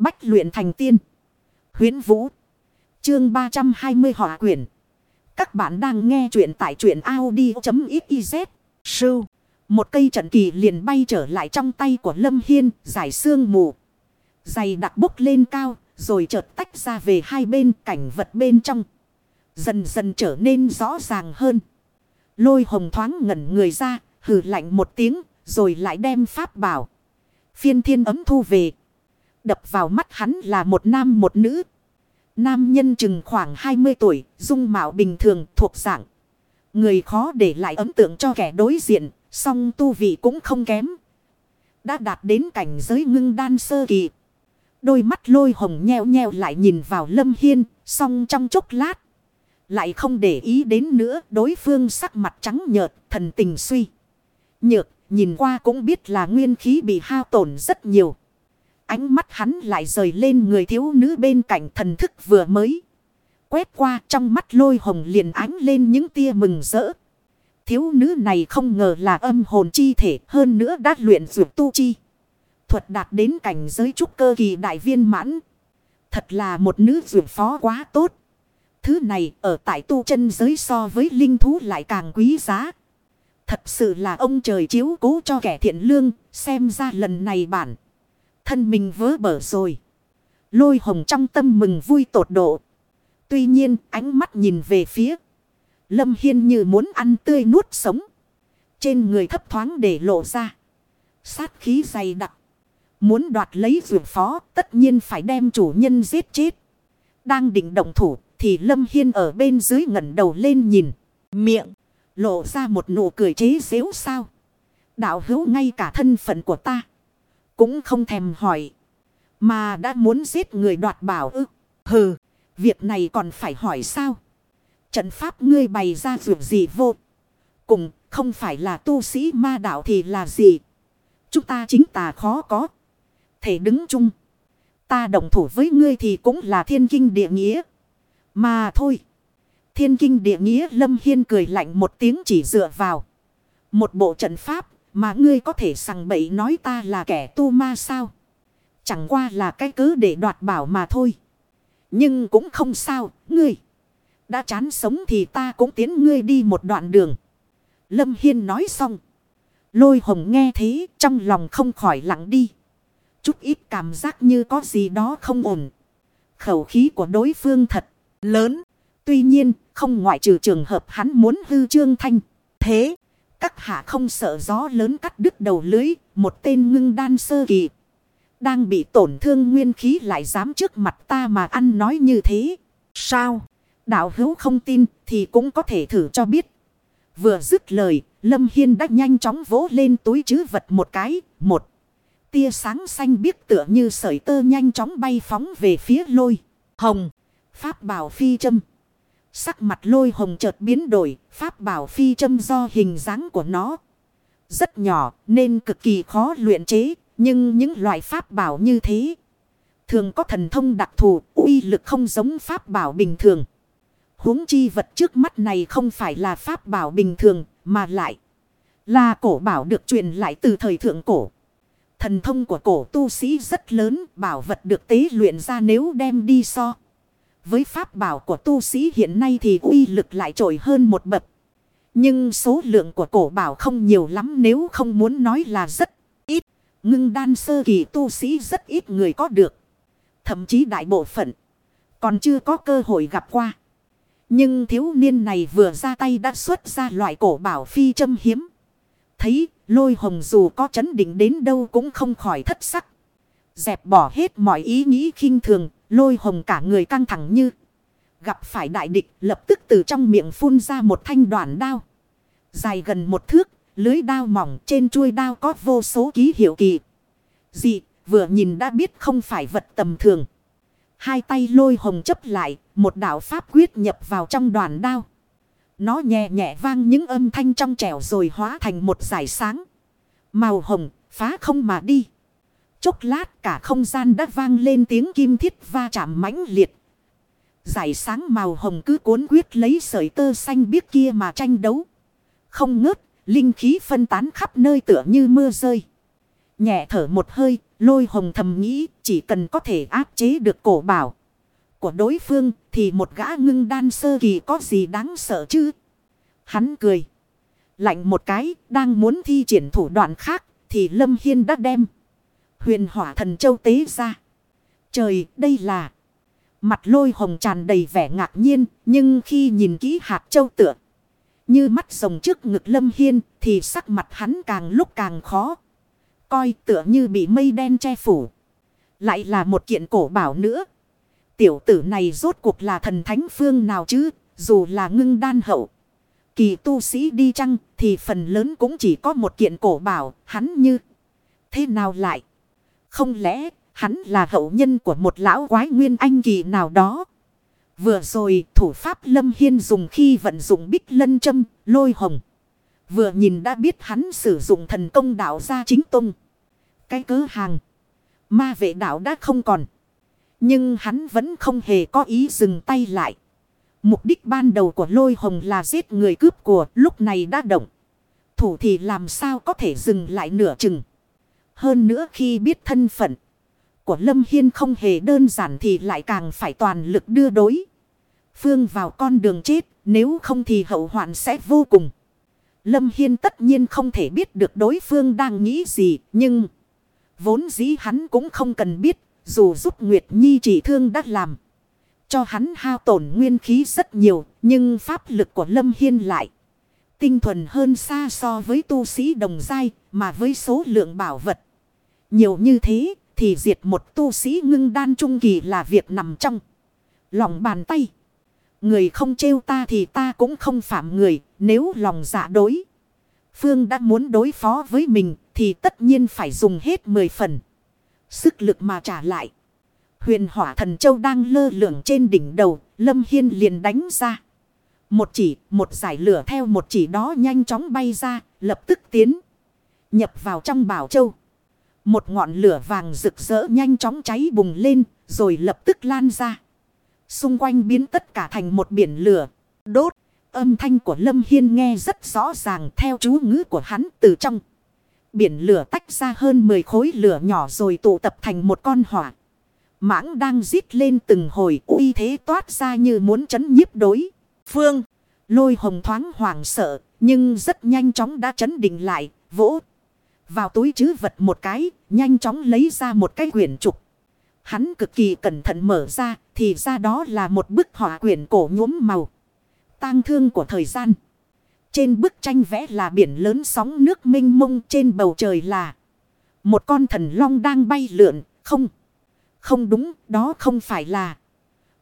Bách luyện thành tiên. Huyến Vũ. Chương 320 hỏa quyển. Các bạn đang nghe truyện tại truyện Audi.xyz. Sưu. Một cây trận kỳ liền bay trở lại trong tay của Lâm Hiên, giải xương mù. Dày đặc bốc lên cao, rồi chợt tách ra về hai bên cảnh vật bên trong. Dần dần trở nên rõ ràng hơn. Lôi hồng thoáng ngẩn người ra, hừ lạnh một tiếng, rồi lại đem pháp bảo. Phiên thiên ấm thu về. Đập vào mắt hắn là một nam một nữ. Nam nhân chừng khoảng 20 tuổi, dung mạo bình thường thuộc dạng. Người khó để lại ấn tượng cho kẻ đối diện, song tu vị cũng không kém. Đã đạt đến cảnh giới ngưng đan sơ kỳ. Đôi mắt lôi hồng nheo nheo lại nhìn vào lâm hiên, song trong chốc lát. Lại không để ý đến nữa, đối phương sắc mặt trắng nhợt, thần tình suy. Nhược, nhìn qua cũng biết là nguyên khí bị hao tổn rất nhiều. Ánh mắt hắn lại rời lên người thiếu nữ bên cạnh thần thức vừa mới. Quét qua trong mắt lôi hồng liền ánh lên những tia mừng rỡ. Thiếu nữ này không ngờ là âm hồn chi thể hơn nữa đã luyện dược tu chi. Thuật đạt đến cảnh giới trúc cơ kỳ đại viên mãn. Thật là một nữ dược phó quá tốt. Thứ này ở tại tu chân giới so với linh thú lại càng quý giá. Thật sự là ông trời chiếu cố cho kẻ thiện lương, xem ra lần này bản. Thân mình vớ bở rồi. Lôi hồng trong tâm mừng vui tột độ. Tuy nhiên, ánh mắt nhìn về phía. Lâm Hiên như muốn ăn tươi nuốt sống. Trên người thấp thoáng để lộ ra. Sát khí dày đặc. Muốn đoạt lấy vườn phó, tất nhiên phải đem chủ nhân giết chết. Đang định động thủ, thì Lâm Hiên ở bên dưới ngẩng đầu lên nhìn. Miệng, lộ ra một nụ cười chế xếu sao. Đạo hữu ngay cả thân phận của ta. Cũng không thèm hỏi. Mà đã muốn giết người đoạt bảo ư. Hừ, việc này còn phải hỏi sao? Trận pháp ngươi bày ra dù gì vô? Cùng, không phải là tu sĩ ma đạo thì là gì? Chúng ta chính tà khó có. Thể đứng chung. Ta đồng thủ với ngươi thì cũng là thiên kinh địa nghĩa. Mà thôi. Thiên kinh địa nghĩa lâm hiên cười lạnh một tiếng chỉ dựa vào. Một bộ trận pháp mà ngươi có thể sằng bậy nói ta là kẻ tu ma sao. Chẳng qua là cái cứ để đoạt bảo mà thôi. Nhưng cũng không sao, ngươi. Đã chán sống thì ta cũng tiến ngươi đi một đoạn đường. Lâm Hiên nói xong. Lôi hồng nghe thế trong lòng không khỏi lặng đi. Chút ít cảm giác như có gì đó không ổn. Khẩu khí của đối phương thật lớn. Tuy nhiên không ngoại trừ trường hợp hắn muốn hư trương thanh. Thế các hạ không sợ gió lớn cắt đứt đầu lưới. Một tên ngưng đan sơ kỳ. Đang bị tổn thương nguyên khí lại dám trước mặt ta mà ăn nói như thế. Sao? Đạo hữu không tin thì cũng có thể thử cho biết. Vừa dứt lời, Lâm Hiên đã nhanh chóng vỗ lên túi chứ vật một cái, một. Tia sáng xanh biếc tựa như sợi tơ nhanh chóng bay phóng về phía lôi. Hồng, Pháp bảo phi châm. Sắc mặt lôi hồng chợt biến đổi, Pháp bảo phi châm do hình dáng của nó. Rất nhỏ nên cực kỳ khó luyện chế, nhưng những loại Pháp bảo như thế. Thường có thần thông đặc thù, uy lực không giống Pháp bảo bình thường huống chi vật trước mắt này không phải là pháp bảo bình thường, mà lại là cổ bảo được truyền lại từ thời thượng cổ. Thần thông của cổ tu sĩ rất lớn, bảo vật được tế luyện ra nếu đem đi so. Với pháp bảo của tu sĩ hiện nay thì uy lực lại trội hơn một bậc. Nhưng số lượng của cổ bảo không nhiều lắm nếu không muốn nói là rất ít. Ngưng đan sơ kỳ tu sĩ rất ít người có được. Thậm chí đại bộ phận còn chưa có cơ hội gặp qua. Nhưng thiếu niên này vừa ra tay đã xuất ra loại cổ bảo phi châm hiếm. Thấy lôi hồng dù có chấn định đến đâu cũng không khỏi thất sắc. Dẹp bỏ hết mọi ý nghĩ khinh thường, lôi hồng cả người căng thẳng như. Gặp phải đại địch lập tức từ trong miệng phun ra một thanh đoạn đao. Dài gần một thước, lưới đao mỏng trên chuôi đao có vô số ký hiệu kỳ. Dị, vừa nhìn đã biết không phải vật tầm thường. Hai tay lôi hồng chấp lại, một đạo pháp quyết nhập vào trong đoàn đao. Nó nhẹ nhẹ vang những âm thanh trong trẻo rồi hóa thành một giải sáng. Màu hồng, phá không mà đi. Chốc lát cả không gian đã vang lên tiếng kim thiết va chạm mãnh liệt. Giải sáng màu hồng cứ cuốn quyết lấy sợi tơ xanh biếc kia mà tranh đấu. Không ngớt, linh khí phân tán khắp nơi tựa như mưa rơi. Nhẹ thở một hơi, lôi hồng thầm nghĩ chỉ cần có thể áp chế được cổ bảo của đối phương thì một gã ngưng đan sơ kỳ có gì đáng sợ chứ? Hắn cười. Lạnh một cái, đang muốn thi triển thủ đoạn khác thì Lâm Hiên đã đem. Huyền hỏa thần châu tế ra. Trời, đây là... Mặt lôi hồng tràn đầy vẻ ngạc nhiên, nhưng khi nhìn kỹ hạt châu tựa. Như mắt rồng trước ngực Lâm Hiên thì sắc mặt hắn càng lúc càng khó. Coi tựa như bị mây đen che phủ. Lại là một kiện cổ bảo nữa. Tiểu tử này rốt cuộc là thần thánh phương nào chứ, dù là ngưng đan hậu. Kỳ tu sĩ đi chăng thì phần lớn cũng chỉ có một kiện cổ bảo, hắn như thế nào lại? Không lẽ hắn là hậu nhân của một lão quái nguyên anh kỳ nào đó? Vừa rồi thủ pháp Lâm Hiên dùng khi vận dụng bích lân châm, lôi hồng. Vừa nhìn đã biết hắn sử dụng thần công đạo ra chính tung. Cái cớ hàng. Ma vệ đạo đã không còn. Nhưng hắn vẫn không hề có ý dừng tay lại. Mục đích ban đầu của lôi hồng là giết người cướp của lúc này đã động. Thủ thì làm sao có thể dừng lại nửa chừng. Hơn nữa khi biết thân phận của Lâm Hiên không hề đơn giản thì lại càng phải toàn lực đưa đối. Phương vào con đường chết nếu không thì hậu hoạn sẽ vô cùng. Lâm Hiên tất nhiên không thể biết được đối phương đang nghĩ gì, nhưng vốn dĩ hắn cũng không cần biết, dù giúp Nguyệt Nhi trị thương đã làm. Cho hắn hao tổn nguyên khí rất nhiều. Nhưng pháp lực của Lâm Hiên lại. Tinh thuần hơn xa so với tu sĩ đồng giai. Mà với số lượng bảo vật. Nhiều như thế. Thì diệt một tu sĩ ngưng đan trung kỳ là việc nằm trong. Lòng bàn tay. Người không trêu ta thì ta cũng không phạm người. Nếu lòng dạ đối. Phương đã muốn đối phó với mình. Thì tất nhiên phải dùng hết 10 phần. Sức lực mà trả lại. Huyền hỏa thần châu đang lơ lửng trên đỉnh đầu. Lâm Hiên liền đánh ra. Một chỉ, một giải lửa theo một chỉ đó nhanh chóng bay ra. Lập tức tiến. Nhập vào trong bảo châu. Một ngọn lửa vàng rực rỡ nhanh chóng cháy bùng lên. Rồi lập tức lan ra. Xung quanh biến tất cả thành một biển lửa. Đốt. Âm thanh của Lâm Hiên nghe rất rõ ràng theo chú ngữ của hắn từ trong. Biển lửa tách ra hơn 10 khối lửa nhỏ rồi tụ tập thành một con hỏa. Mãng đang rít lên từng hồi uy thế toát ra như muốn chấn nhiếp đối. Phương, lôi hồng thoáng hoảng sợ, nhưng rất nhanh chóng đã chấn định lại, vỗ. Vào túi chứ vật một cái, nhanh chóng lấy ra một cái quyển trục. Hắn cực kỳ cẩn thận mở ra, thì ra đó là một bức họa quyển cổ nhuốm màu. tang thương của thời gian. Trên bức tranh vẽ là biển lớn sóng nước mênh mông trên bầu trời là một con thần long đang bay lượn, không. Không đúng, đó không phải là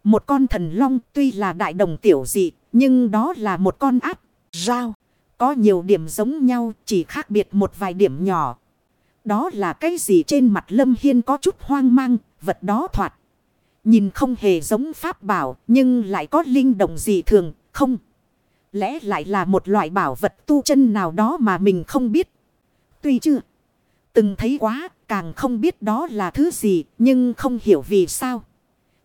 một con thần long tuy là đại đồng tiểu dị, nhưng đó là một con áp, rao. Có nhiều điểm giống nhau, chỉ khác biệt một vài điểm nhỏ. Đó là cái gì trên mặt Lâm Hiên có chút hoang mang, vật đó thoạt. Nhìn không hề giống pháp bảo, nhưng lại có linh động gì thường, không. Lẽ lại là một loại bảo vật tu chân nào đó mà mình không biết. Tuy chưa từng thấy quá, càng không biết đó là thứ gì, nhưng không hiểu vì sao.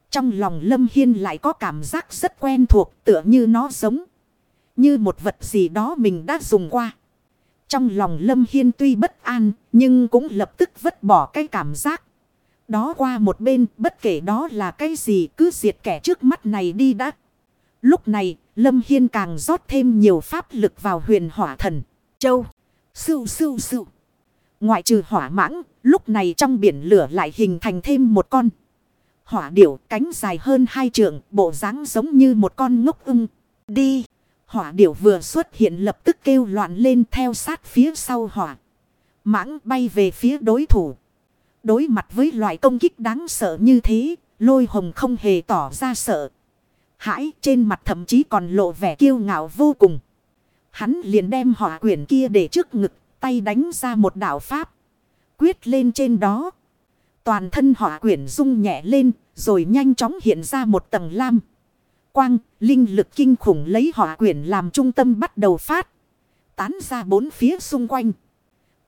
Trong lòng Lâm Hiên lại có cảm giác rất quen thuộc tựa như nó giống. Như một vật gì đó mình đã dùng qua. Trong lòng Lâm Hiên tuy bất an, nhưng cũng lập tức vứt bỏ cái cảm giác. Đó qua một bên, bất kể đó là cái gì cứ diệt kẻ trước mắt này đi đã. Lúc này, Lâm Hiên càng rót thêm nhiều pháp lực vào huyền hỏa thần. Châu, sưu sưu sưu. Ngoại trừ hỏa mãng, lúc này trong biển lửa lại hình thành thêm một con. Hỏa điểu cánh dài hơn hai trượng, bộ dáng giống như một con ngốc ưng. Đi! Hỏa điểu vừa xuất hiện lập tức kêu loạn lên theo sát phía sau hỏa. Mãng bay về phía đối thủ. Đối mặt với loại công kích đáng sợ như thế, lôi hồng không hề tỏ ra sợ hãi trên mặt thậm chí còn lộ vẻ kiêu ngạo vô cùng. Hắn liền đem hỏa quyển kia để trước ngực, tay đánh ra một đạo pháp. Quyết lên trên đó. Toàn thân hỏa quyển rung nhẹ lên, rồi nhanh chóng hiện ra một tầng lam. Quang, linh lực kinh khủng lấy hỏa quyển làm trung tâm bắt đầu phát. Tán ra bốn phía xung quanh.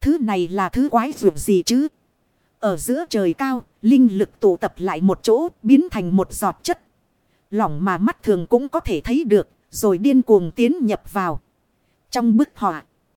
Thứ này là thứ quái dược gì chứ? Ở giữa trời cao, linh lực tụ tập lại một chỗ, biến thành một giọt chất lỏng mà mắt thường cũng có thể thấy được, rồi điên cuồng tiến nhập vào. Trong bức họa.